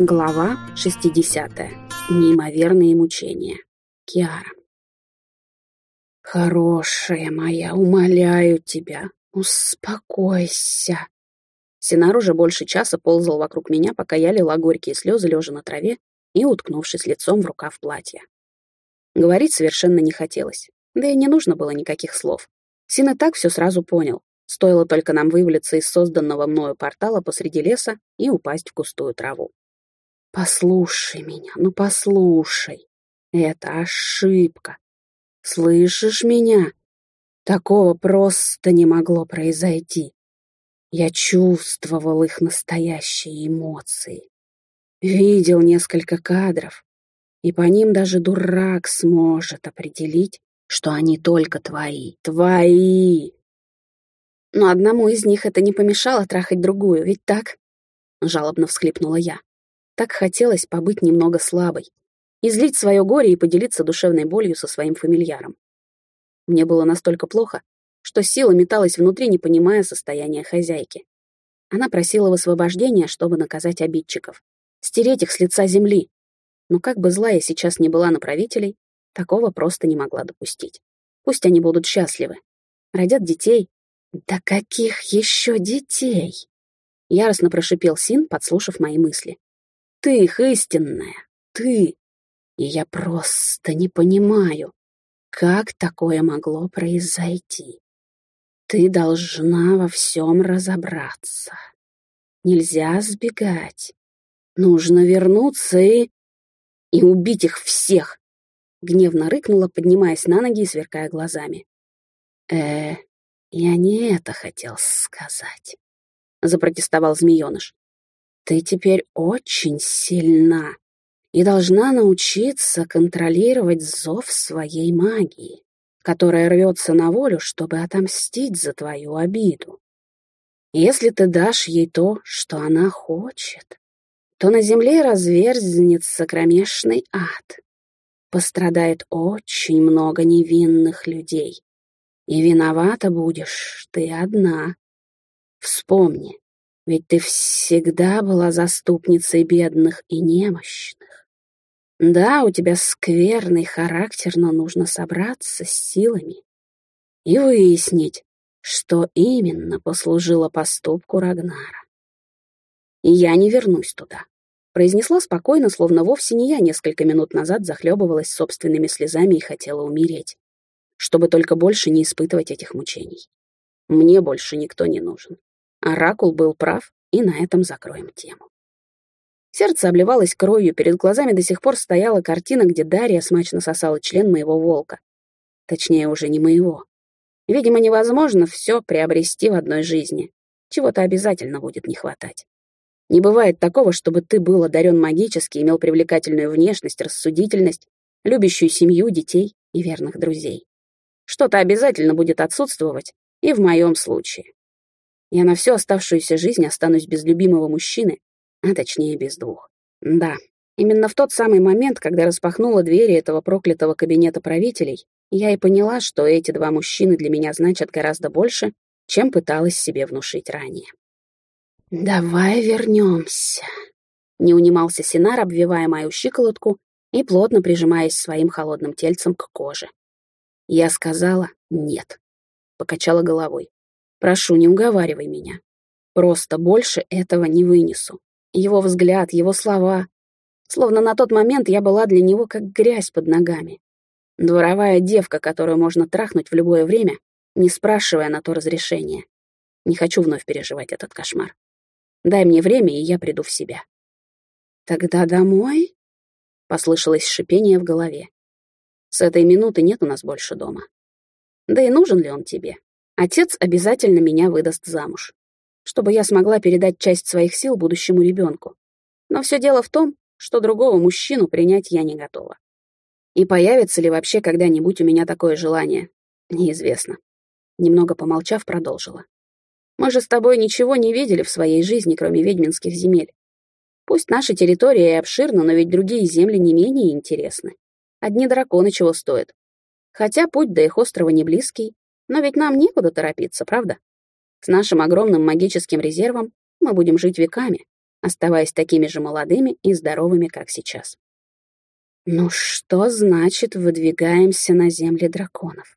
Глава 60. Неимоверные мучения. Киара. «Хорошая моя, умоляю тебя, успокойся!» Синар уже больше часа ползал вокруг меня, пока я лила горькие слезы, лежа на траве и уткнувшись лицом в рукав платья. Говорить совершенно не хотелось, да и не нужно было никаких слов. Син и так все сразу понял. Стоило только нам вывалиться из созданного мною портала посреди леса и упасть в густую траву. «Послушай меня, ну послушай. Это ошибка. Слышишь меня? Такого просто не могло произойти. Я чувствовал их настоящие эмоции. Видел несколько кадров, и по ним даже дурак сможет определить, что они только твои. Твои! Но одному из них это не помешало трахать другую, ведь так? Жалобно всхлипнула я. Так хотелось побыть немного слабой, излить свое горе и поделиться душевной болью со своим фамильяром. Мне было настолько плохо, что сила металась внутри, не понимая состояния хозяйки. Она просила высвобождения, чтобы наказать обидчиков, стереть их с лица земли. Но как бы зла я сейчас не была на правителей, такого просто не могла допустить. Пусть они будут счастливы, родят детей, «Да каких еще детей?» — яростно прошипел Син, подслушав мои мысли. «Ты их истинная, ты! И я просто не понимаю, как такое могло произойти. Ты должна во всем разобраться. Нельзя сбегать. Нужно вернуться и... и убить их всех!» Гневно рыкнула, поднимаясь на ноги и сверкая глазами. э «Я не это хотел сказать», — запротестовал змеёныш. «Ты теперь очень сильна и должна научиться контролировать зов своей магии, которая рвется на волю, чтобы отомстить за твою обиду. Если ты дашь ей то, что она хочет, то на земле разверзнется кромешный ад. Пострадает очень много невинных людей, и виновата будешь ты одна. Вспомни, ведь ты всегда была заступницей бедных и немощных. Да, у тебя скверный характер, но нужно собраться с силами и выяснить, что именно послужило поступку Рагнара. И я не вернусь туда. Произнесла спокойно, словно вовсе не я несколько минут назад захлебывалась собственными слезами и хотела умереть чтобы только больше не испытывать этих мучений. Мне больше никто не нужен. Оракул был прав, и на этом закроем тему. Сердце обливалось кровью, перед глазами до сих пор стояла картина, где Дарья смачно сосала член моего волка. Точнее, уже не моего. Видимо, невозможно все приобрести в одной жизни. Чего-то обязательно будет не хватать. Не бывает такого, чтобы ты был одарен магически, имел привлекательную внешность, рассудительность, любящую семью, детей и верных друзей. Что-то обязательно будет отсутствовать, и в моем случае. Я на всю оставшуюся жизнь останусь без любимого мужчины, а точнее без двух. Да, именно в тот самый момент, когда распахнула двери этого проклятого кабинета правителей, я и поняла, что эти два мужчины для меня значат гораздо больше, чем пыталась себе внушить ранее. «Давай вернемся», — не унимался Синар, обвивая мою щиколотку и плотно прижимаясь своим холодным тельцем к коже. Я сказала «нет». Покачала головой. «Прошу, не уговаривай меня. Просто больше этого не вынесу. Его взгляд, его слова. Словно на тот момент я была для него как грязь под ногами. Дворовая девка, которую можно трахнуть в любое время, не спрашивая на то разрешения. Не хочу вновь переживать этот кошмар. Дай мне время, и я приду в себя. «Тогда домой?» — послышалось шипение в голове. С этой минуты нет у нас больше дома. Да и нужен ли он тебе? Отец обязательно меня выдаст замуж, чтобы я смогла передать часть своих сил будущему ребенку. Но все дело в том, что другого мужчину принять я не готова. И появится ли вообще когда-нибудь у меня такое желание, неизвестно. Немного помолчав, продолжила. Мы же с тобой ничего не видели в своей жизни, кроме ведьминских земель. Пусть наша территория и обширна, но ведь другие земли не менее интересны. Одни драконы чего стоят. Хотя путь до их острова не близкий, но ведь нам некуда торопиться, правда? С нашим огромным магическим резервом мы будем жить веками, оставаясь такими же молодыми и здоровыми, как сейчас. «Ну что значит выдвигаемся на земли драконов?»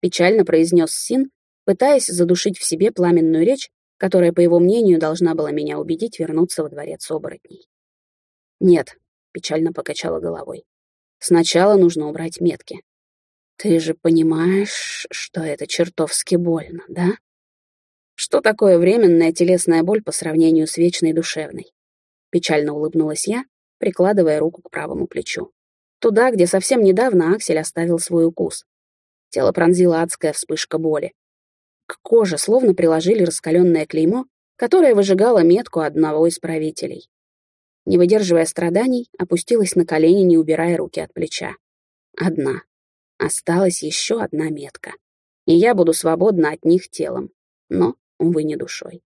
Печально произнес Син, пытаясь задушить в себе пламенную речь, которая, по его мнению, должна была меня убедить вернуться во дворец оборотней. «Нет», — печально покачала головой, — «сначала нужно убрать метки. Ты же понимаешь, что это чертовски больно, да?» Что такое временная телесная боль по сравнению с вечной душевной? Печально улыбнулась я, прикладывая руку к правому плечу. Туда, где совсем недавно Аксель оставил свой укус. Тело пронзила адская вспышка боли. К коже словно приложили раскаленное клеймо, которое выжигало метку одного из правителей. Не выдерживая страданий, опустилась на колени, не убирая руки от плеча. Одна. Осталась еще одна метка. И я буду свободна от них телом. Но увы, не душой.